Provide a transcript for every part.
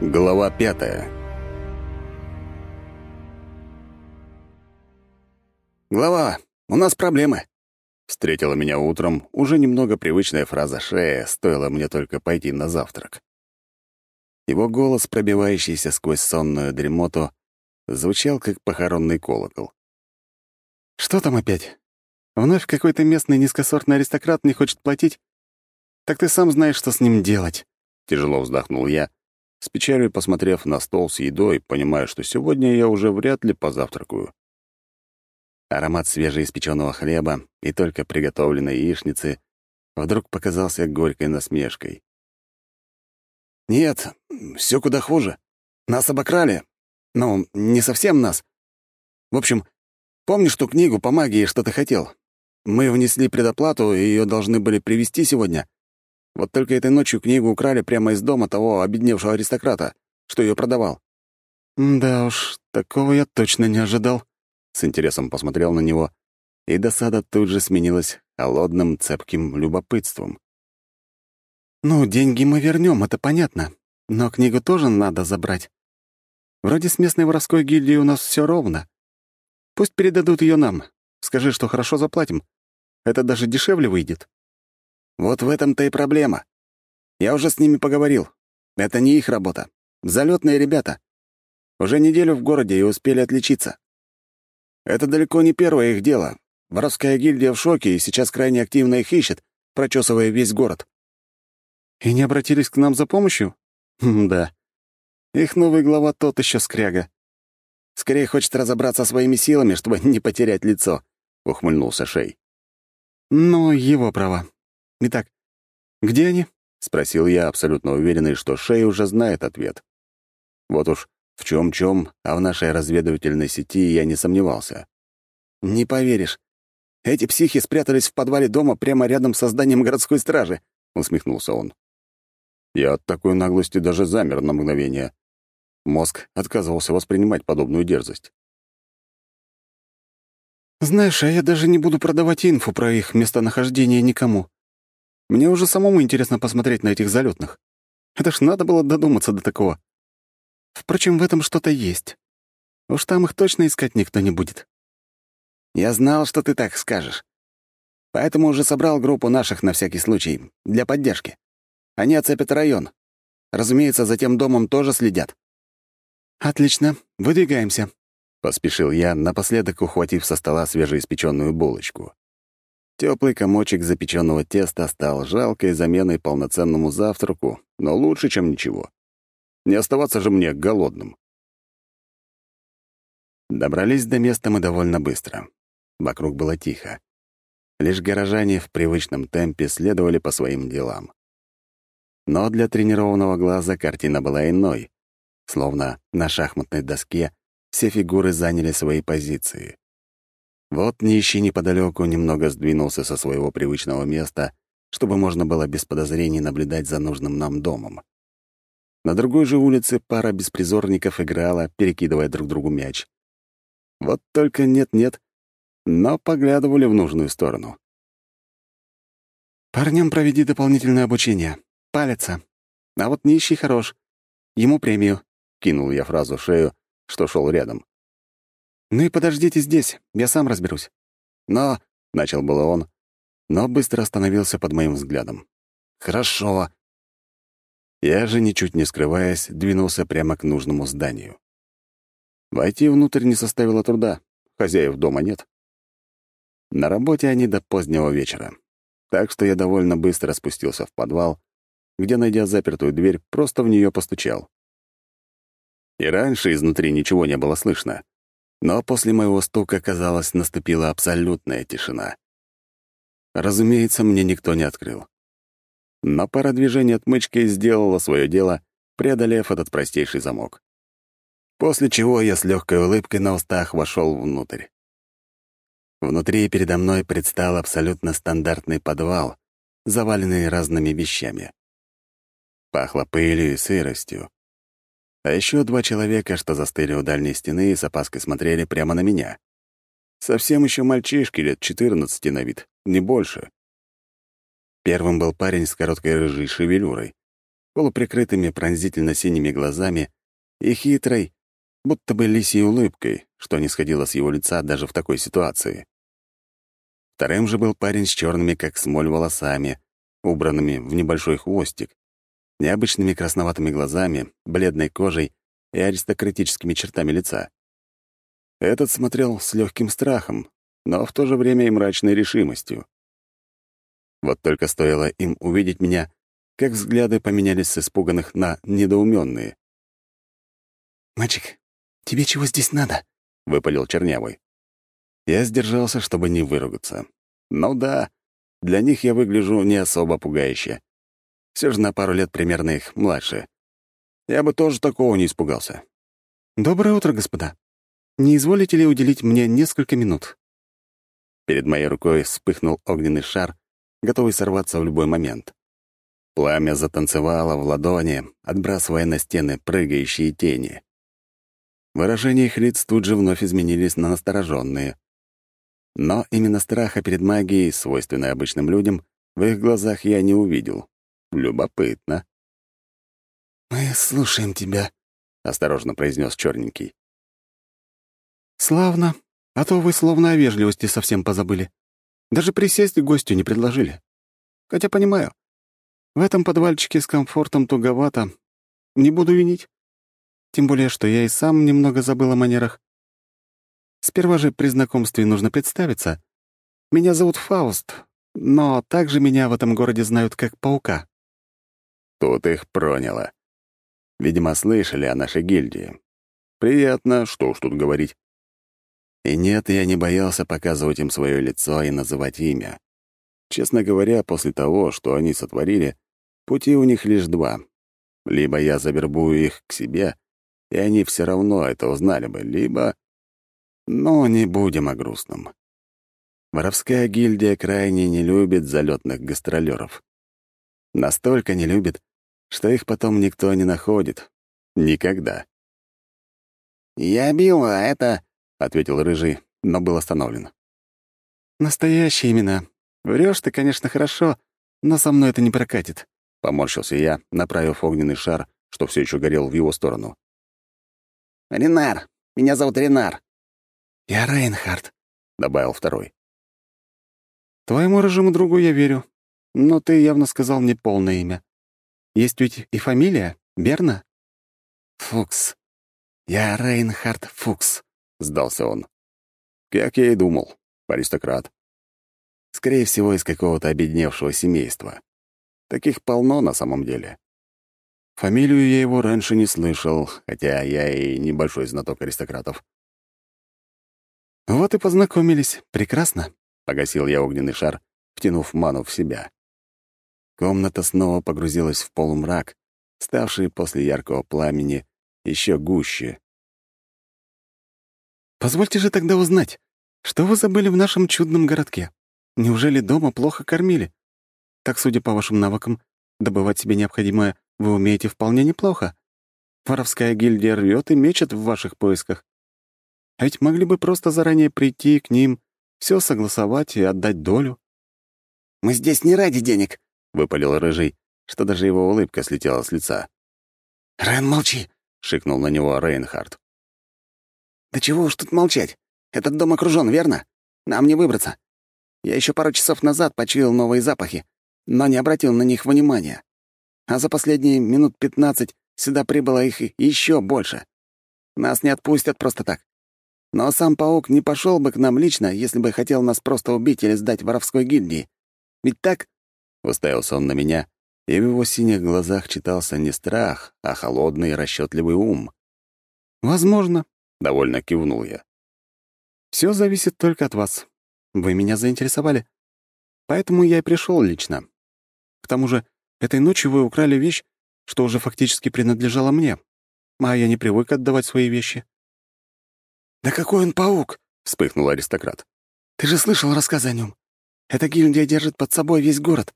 Глава пятая «Глава, у нас проблемы!» Встретила меня утром уже немного привычная фраза Шея, стоило мне только пойти на завтрак. Его голос, пробивающийся сквозь сонную дремоту, звучал как похоронный колокол. «Что там опять? Вновь какой-то местный низкосортный аристократ не хочет платить? Так ты сам знаешь, что с ним делать!» Тяжело вздохнул я, с печалью посмотрев на стол с едой, понимая, что сегодня я уже вряд ли позавтракаю. Аромат свежеиспеченного хлеба и только приготовленной яичницы вдруг показался горькой насмешкой. «Нет, все куда хуже. Нас обокрали. Ну, не совсем нас. В общем, помнишь ту книгу по магии, что ты хотел? Мы внесли предоплату, и ее должны были привезти сегодня. Вот только этой ночью книгу украли прямо из дома того обедневшего аристократа, что ее продавал. Да уж, такого я точно не ожидал. С интересом посмотрел на него, и досада тут же сменилась холодным, цепким любопытством. «Ну, деньги мы вернем, это понятно. Но книгу тоже надо забрать. Вроде с местной воровской гильдией у нас все ровно. Пусть передадут ее нам. Скажи, что хорошо заплатим. Это даже дешевле выйдет». Вот в этом-то и проблема. Я уже с ними поговорил. Это не их работа. Залетные ребята. Уже неделю в городе и успели отличиться. Это далеко не первое их дело. Воровская гильдия в шоке и сейчас крайне активно их ищет, прочесывая весь город. И не обратились к нам за помощью? да. Их новый глава тот еще скряга. Скорее хочет разобраться своими силами, чтобы не потерять лицо, — ухмыльнулся Шей. Ну, его права. «Итак, где они?» — спросил я, абсолютно уверенный, что Шей уже знает ответ. Вот уж в чем чем а в нашей разведывательной сети я не сомневался. «Не поверишь. Эти психи спрятались в подвале дома прямо рядом с зданием городской стражи», — усмехнулся он. Я от такой наглости даже замер на мгновение. Мозг отказывался воспринимать подобную дерзость. «Знаешь, а я даже не буду продавать инфу про их местонахождение никому. Мне уже самому интересно посмотреть на этих залетных. Это ж надо было додуматься до такого. Впрочем, в этом что-то есть. Уж там их точно искать никто не будет. Я знал, что ты так скажешь. Поэтому уже собрал группу наших на всякий случай, для поддержки. Они оцепят район. Разумеется, за тем домом тоже следят. «Отлично, выдвигаемся», — поспешил я, напоследок ухватив со стола свежеиспеченную булочку. Теплый комочек запеченного теста стал жалкой заменой полноценному завтраку, но лучше, чем ничего. Не оставаться же мне голодным. Добрались до места мы довольно быстро. Вокруг было тихо. Лишь горожане в привычном темпе следовали по своим делам. Но для тренированного глаза картина была иной, словно на шахматной доске все фигуры заняли свои позиции. Вот нищий неподалеку немного сдвинулся со своего привычного места, чтобы можно было без подозрений наблюдать за нужным нам домом. На другой же улице пара беспризорников играла, перекидывая друг другу мяч. Вот только нет-нет, но поглядывали в нужную сторону. «Парням проведи дополнительное обучение. Палится. А вот нищий хорош. Ему премию», — кинул я фразу шею, что шел рядом. «Ну и подождите здесь, я сам разберусь». «Но...» — начал было он, но быстро остановился под моим взглядом. «Хорошо». Я же, ничуть не скрываясь, двинулся прямо к нужному зданию. Войти внутрь не составило труда, хозяев дома нет. На работе они до позднего вечера, так что я довольно быстро спустился в подвал, где, найдя запертую дверь, просто в нее постучал. И раньше изнутри ничего не было слышно. Но после моего стука, казалось, наступила абсолютная тишина. Разумеется, мне никто не открыл. Но пара движений отмычкой сделала свое дело, преодолев этот простейший замок. После чего я с легкой улыбкой на устах вошел внутрь. Внутри передо мной предстал абсолютно стандартный подвал, заваленный разными вещами. Пахло пылью и сыростью. А еще два человека, что застыли у дальней стены и с опаской смотрели прямо на меня. Совсем еще мальчишки лет 14 на вид, не больше. Первым был парень с короткой рыжей шевелюрой. полуприкрытыми пронзительно-синими глазами и хитрой, будто бы лисьей улыбкой, что не сходило с его лица даже в такой ситуации. Вторым же был парень с черными, как смоль, волосами, убранными в небольшой хвостик, необычными красноватыми глазами, бледной кожей и аристократическими чертами лица. Этот смотрел с легким страхом, но в то же время и мрачной решимостью. Вот только стоило им увидеть меня, как взгляды поменялись с испуганных на недоуменные. «Мальчик, тебе чего здесь надо?» — выпалил Чернявый. Я сдержался, чтобы не выругаться. Ну да, для них я выгляжу не особо пугающе. Все же на пару лет примерно их младше. Я бы тоже такого не испугался. «Доброе утро, господа. Не изволите ли уделить мне несколько минут?» Перед моей рукой вспыхнул огненный шар, готовый сорваться в любой момент. Пламя затанцевало в ладони, отбрасывая на стены прыгающие тени. Выражения их лиц тут же вновь изменились на настороженные. Но именно страха перед магией, свойственной обычным людям, в их глазах я не увидел. Любопытно. «Мы слушаем тебя», — осторожно произнес черненький. «Славно. А то вы словно о вежливости совсем позабыли. Даже присесть гостю не предложили. Хотя понимаю, в этом подвальчике с комфортом туговато. Не буду винить. Тем более, что я и сам немного забыл о манерах. Сперва же при знакомстве нужно представиться. Меня зовут Фауст, но также меня в этом городе знают как Паука». Тут их проняло. Видимо, слышали о нашей гильдии. Приятно, что уж тут говорить. И нет, я не боялся показывать им свое лицо и называть имя. Честно говоря, после того, что они сотворили, пути у них лишь два. Либо я завербую их к себе, и они все равно это узнали бы, либо но не будем о грустном. Воровская гильдия крайне не любит залетных гастролеров. Настолько не любит, что их потом никто не находит. Никогда. «Я бил, а это...» — ответил Рыжий, но был остановлен. «Настоящие имена. Врешь ты, конечно, хорошо, но со мной это не прокатит», — поморщился я, направив огненный шар, что все еще горел в его сторону. «Ренар. Меня зовут Ренар. «Я Рейнхард», — добавил второй. «Твоему рыжему другу я верю, но ты явно сказал мне полное имя. Есть ведь и фамилия, верно?» «Фукс. Я Рейнхард Фукс», — сдался он. Как я и думал, аристократ. Скорее всего, из какого-то обедневшего семейства. Таких полно на самом деле. Фамилию я его раньше не слышал, хотя я и небольшой знаток аристократов. «Вот и познакомились. Прекрасно», — погасил я огненный шар, втянув ману в себя. Комната снова погрузилась в полумрак, ставший после яркого пламени еще гуще. «Позвольте же тогда узнать, что вы забыли в нашем чудном городке? Неужели дома плохо кормили? Так, судя по вашим навыкам, добывать себе необходимое вы умеете вполне неплохо. Воровская гильдия рвет и мечет в ваших поисках. А ведь могли бы просто заранее прийти к ним, все согласовать и отдать долю. «Мы здесь не ради денег», — выпалил Рыжий, что даже его улыбка слетела с лица. «Рен, молчи», — шикнул на него Рейнхард. «Да чего уж тут молчать? Этот дом окружен, верно? Нам не выбраться. Я еще пару часов назад почуял новые запахи, но не обратил на них внимания. А за последние минут пятнадцать сюда прибыло их еще больше. Нас не отпустят просто так. Но сам паук не пошел бы к нам лично, если бы хотел нас просто убить или сдать воровской гильдии. Ведь так?» Уставился он на меня, и в его синих глазах читался не страх, а холодный расчетливый ум. «Возможно», — довольно кивнул я. Все зависит только от вас. Вы меня заинтересовали. Поэтому я и пришел лично. К тому же, этой ночью вы украли вещь, что уже фактически принадлежала мне, а я не привык отдавать свои вещи. «Да какой он паук!» — вспыхнул аристократ. «Ты же слышал рассказы о нем. Эта гильдия держит под собой весь город.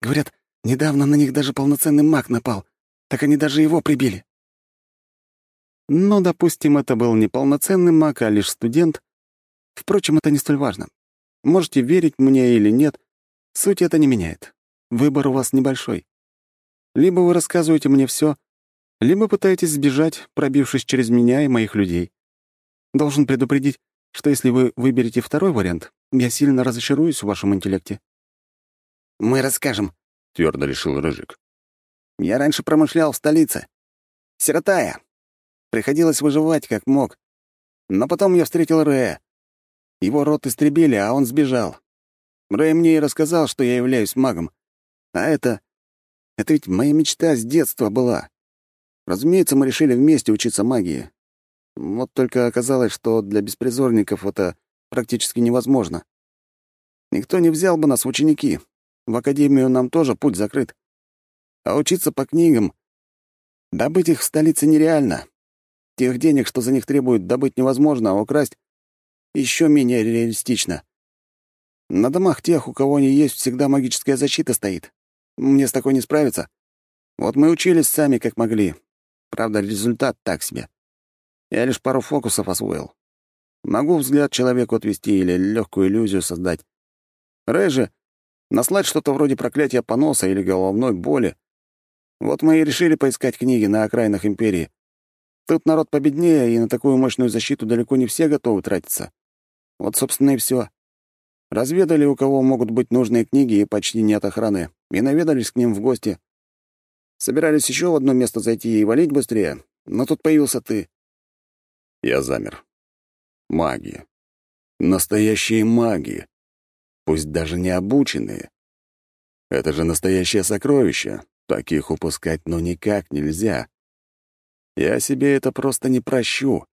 Говорят, недавно на них даже полноценный маг напал. Так они даже его прибили». «Ну, допустим, это был не полноценный маг, а лишь студент. Впрочем, это не столь важно. Можете верить мне или нет, суть это не меняет. Выбор у вас небольшой. Либо вы рассказываете мне все, либо пытаетесь сбежать, пробившись через меня и моих людей. Должен предупредить, что если вы выберете второй вариант, я сильно разочаруюсь в вашем интеллекте». «Мы расскажем», — твердо решил Рыжик. «Я раньше промышлял в столице. Сиротая. Приходилось выживать как мог. Но потом я встретил Рэя. Его рот истребили, а он сбежал. Рэй мне и рассказал, что я являюсь магом. А это... Это ведь моя мечта с детства была. Разумеется, мы решили вместе учиться магии. Вот только оказалось, что для беспризорников это практически невозможно. Никто не взял бы нас в ученики. В академию нам тоже путь закрыт. А учиться по книгам... Добыть их в столице нереально. Тех денег, что за них требуют, добыть невозможно, а украсть еще менее реалистично. На домах тех, у кого они есть, всегда магическая защита стоит. Мне с такой не справиться. Вот мы учились сами, как могли. Правда, результат так себе. Я лишь пару фокусов освоил. Могу взгляд человеку отвести или легкую иллюзию создать. Рэй же наслать что-то вроде проклятия поноса или головной боли. Вот мы и решили поискать книги на окраинах Империи. Тут народ победнее, и на такую мощную защиту далеко не все готовы тратиться. Вот, собственно, и все. Разведали, у кого могут быть нужные книги, и почти нет охраны, и наведались к ним в гости. Собирались еще в одно место зайти и валить быстрее, но тут появился ты. Я замер. Маги. Настоящие маги. Пусть даже не обученные. Это же настоящее сокровище. Таких упускать ну никак нельзя. Я себе это просто не прощу.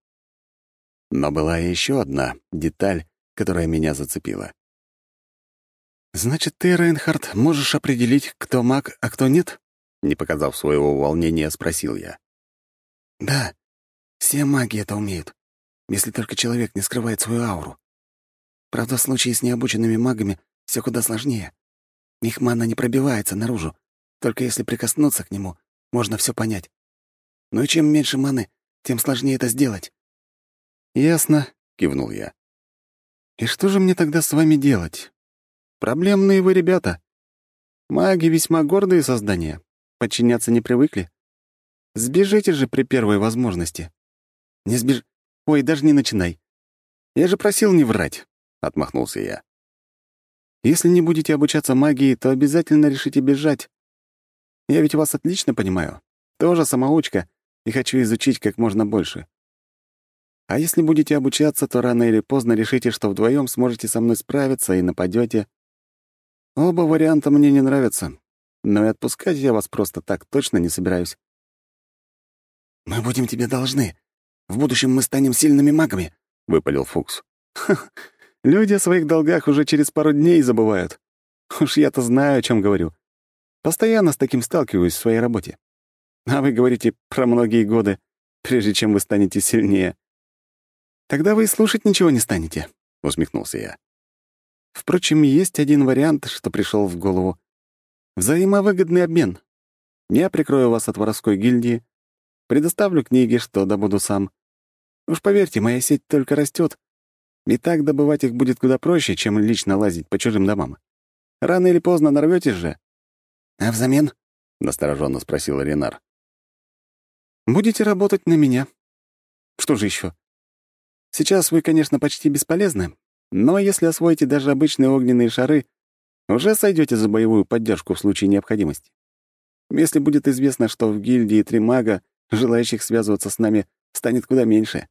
Но была еще одна деталь, которая меня зацепила. «Значит, ты, Рейнхард, можешь определить, кто маг, а кто нет?» Не показав своего волнения, спросил я. «Да, все маги это умеют, если только человек не скрывает свою ауру. Правда, в случае с необученными магами все куда сложнее. Их мана не пробивается наружу, только если прикоснуться к нему, можно все понять. Но и чем меньше маны, тем сложнее это сделать». «Ясно», — кивнул я. «И что же мне тогда с вами делать? Проблемные вы ребята. Маги весьма гордые создания, подчиняться не привыкли. Сбежите же при первой возможности. «Не сбеж... Ой, даже не начинай. Я же просил не врать», — отмахнулся я. «Если не будете обучаться магии, то обязательно решите бежать. Я ведь вас отлично понимаю. Тоже самоучка, и хочу изучить как можно больше. А если будете обучаться, то рано или поздно решите, что вдвоем сможете со мной справиться и нападете. Оба варианта мне не нравятся, но и отпускать я вас просто так точно не собираюсь. «Мы будем тебе должны», в будущем мы станем сильными магами», — выпалил Фукс. Люди о своих долгах уже через пару дней забывают. Уж я-то знаю, о чем говорю. Постоянно с таким сталкиваюсь в своей работе. А вы говорите про многие годы, прежде чем вы станете сильнее. Тогда вы и слушать ничего не станете», — усмехнулся я. Впрочем, есть один вариант, что пришел в голову. Взаимовыгодный обмен. Я прикрою вас от воровской гильдии, Предоставлю книги, что добуду сам. Уж поверьте, моя сеть только растет. И так добывать их будет куда проще, чем лично лазить по чужим домам. Рано или поздно нарветесь же. «А взамен?» — настороженно спросил Ренар. «Будете работать на меня. Что же еще? Сейчас вы, конечно, почти бесполезны, но если освоите даже обычные огненные шары, уже сойдете за боевую поддержку в случае необходимости. Если будет известно, что в гильдии три мага желающих связываться с нами станет куда меньше.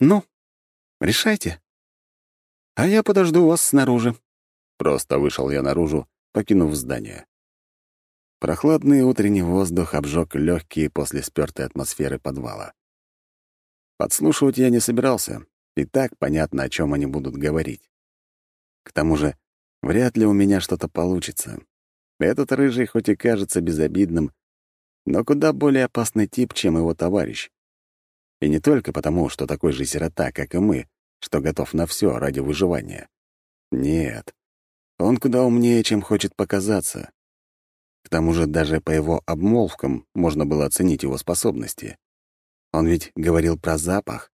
Ну, решайте. А я подожду вас снаружи. Просто вышел я наружу, покинув здание. Прохладный утренний воздух обжег легкие после спертой атмосферы подвала. Подслушивать я не собирался, и так понятно, о чем они будут говорить. К тому же, вряд ли у меня что-то получится. Этот рыжий хоть и кажется безобидным, но куда более опасный тип, чем его товарищ. И не только потому, что такой же сирота, как и мы, что готов на все ради выживания. Нет, он куда умнее, чем хочет показаться. К тому же даже по его обмолвкам можно было оценить его способности. Он ведь говорил про запах.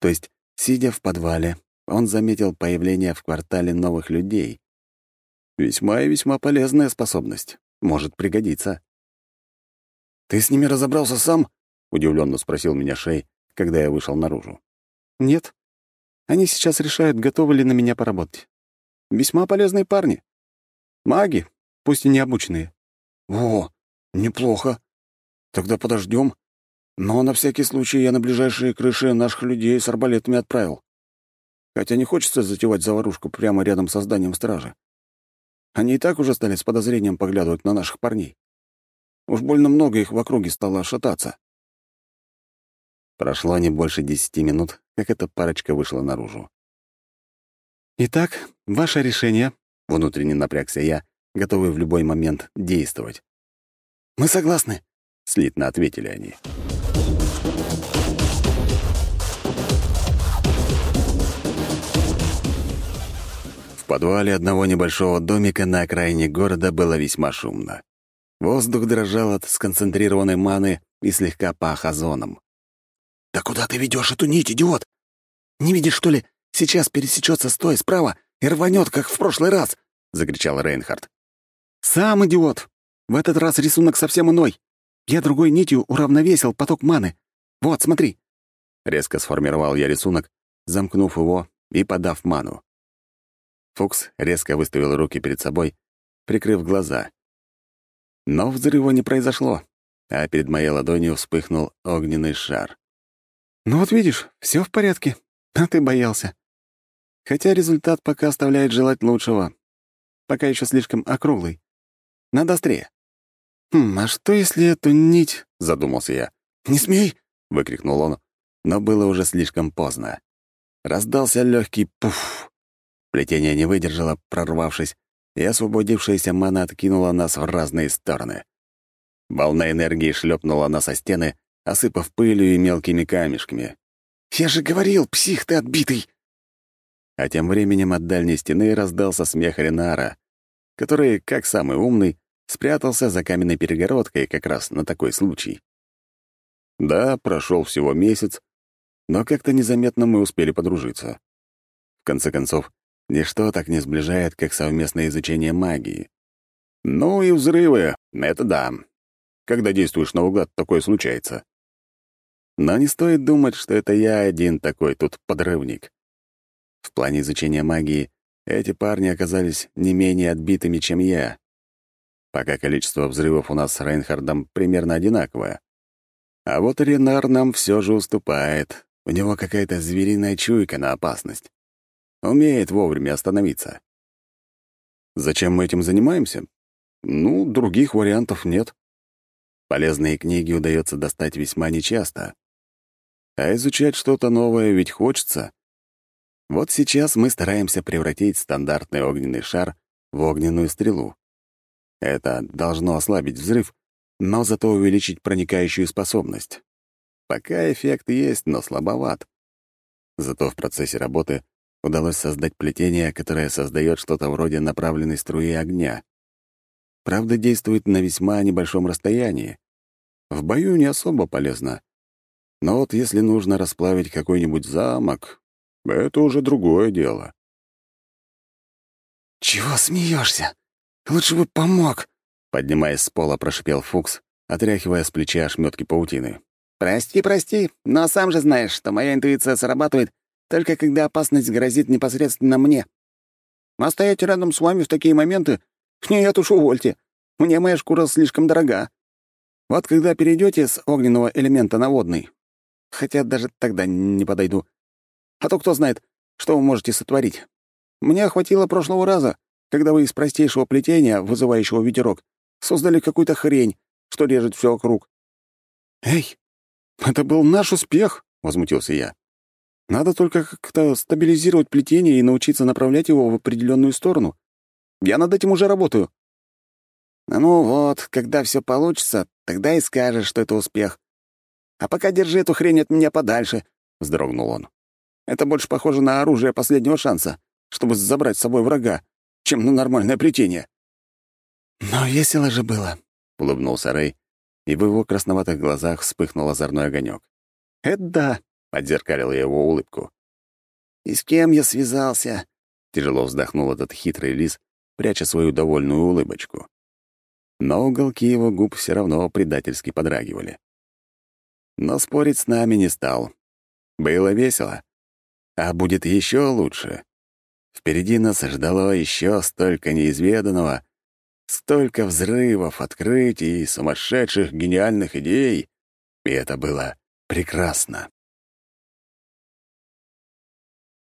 То есть, сидя в подвале, он заметил появление в квартале новых людей. Весьма и весьма полезная способность. Может пригодиться. «Ты с ними разобрался сам?» — удивленно спросил меня Шей, когда я вышел наружу. «Нет. Они сейчас решают, готовы ли на меня поработать. Весьма полезные парни. Маги, пусть и не обученные». «О, неплохо. Тогда подождем. Но на всякий случай я на ближайшие крыши наших людей с арбалетами отправил. Хотя не хочется затевать заварушку прямо рядом со зданием стражи. Они и так уже стали с подозрением поглядывать на наших парней. Уж больно много их в округе стало шататься. Прошло не больше десяти минут, как эта парочка вышла наружу. «Итак, ваше решение», — внутренне напрягся я, готовый в любой момент действовать. «Мы согласны», — слитно ответили они. В подвале одного небольшого домика на окраине города было весьма шумно. Воздух дрожал от сконцентрированной маны и слегка пах озоном. «Да куда ты ведешь эту нить, идиот? Не видишь, что ли, сейчас пересечется с той справа и рванет, как в прошлый раз?» — закричал Рейнхард. «Сам идиот! В этот раз рисунок совсем иной. Я другой нитью уравновесил поток маны. Вот, смотри!» Резко сформировал я рисунок, замкнув его и подав ману. Фукс резко выставил руки перед собой, прикрыв глаза, но взрыва не произошло, а перед моей ладонью вспыхнул огненный шар. «Ну вот видишь, все в порядке, а ты боялся. Хотя результат пока оставляет желать лучшего. Пока еще слишком округлый. Надо острее». «Хм, а что, если эту нить...» — задумался я. «Не смей!» — выкрикнул он, но было уже слишком поздно. Раздался легкий пуф. Плетение не выдержало, прорвавшись, и освободившаяся мана откинула нас в разные стороны. Волна энергии шлепнула нас со стены, осыпав пылью и мелкими камешками. «Я же говорил, псих ты отбитый!» А тем временем от дальней стены раздался смех Ренара, который, как самый умный, спрятался за каменной перегородкой как раз на такой случай. Да, прошел всего месяц, но как-то незаметно мы успели подружиться. В конце концов, Ничто так не сближает, как совместное изучение магии. Ну и взрывы — это да. Когда действуешь наугад, такое случается. Но не стоит думать, что это я один такой тут подрывник. В плане изучения магии эти парни оказались не менее отбитыми, чем я. Пока количество взрывов у нас с Рейнхардом примерно одинаковое. А вот Ренар нам все же уступает. У него какая-то звериная чуйка на опасность. Умеет вовремя остановиться. Зачем мы этим занимаемся? Ну, других вариантов нет. Полезные книги удается достать весьма нечасто. А изучать что-то новое ведь хочется. Вот сейчас мы стараемся превратить стандартный огненный шар в огненную стрелу. Это должно ослабить взрыв, но зато увеличить проникающую способность. Пока эффект есть, но слабоват. Зато в процессе работы удалось создать плетение, которое создает что-то вроде направленной струи огня. Правда, действует на весьма небольшом расстоянии. В бою не особо полезно. Но вот если нужно расплавить какой-нибудь замок, это уже другое дело. «Чего смеешься? Лучше бы помог!» Поднимаясь с пола, прошипел Фукс, отряхивая с плеча ошметки паутины. «Прости, прости, но сам же знаешь, что моя интуиция срабатывает, только когда опасность грозит непосредственно мне. А стоять рядом с вами в такие моменты — нет уж, увольте. Мне моя шкура слишком дорога. Вот когда перейдете с огненного элемента на водный, хотя даже тогда не подойду. А то кто знает, что вы можете сотворить. Мне хватило прошлого раза, когда вы из простейшего плетения, вызывающего ветерок, создали какую-то хрень, что режет все вокруг. «Эй, это был наш успех!» — возмутился я. Надо только как-то стабилизировать плетение и научиться направлять его в определенную сторону. Я над этим уже работаю. Ну вот, когда все получится, тогда и скажешь, что это успех. А пока держи эту хрень от меня подальше, — вздрогнул он. Это больше похоже на оружие последнего шанса, чтобы забрать с собой врага, чем на нормальное плетение. Но весело же было, — улыбнулся Рэй, и в его красноватых глазах вспыхнул озорной огонек. «Это да», я его улыбку. «И с кем я связался?» Тяжело вздохнул этот хитрый лис, пряча свою довольную улыбочку. но уголки его губ все равно предательски подрагивали. Но спорить с нами не стал. Было весело. А будет еще лучше. Впереди нас ждало еще столько неизведанного, столько взрывов, открытий, сумасшедших гениальных идей, и это было прекрасно.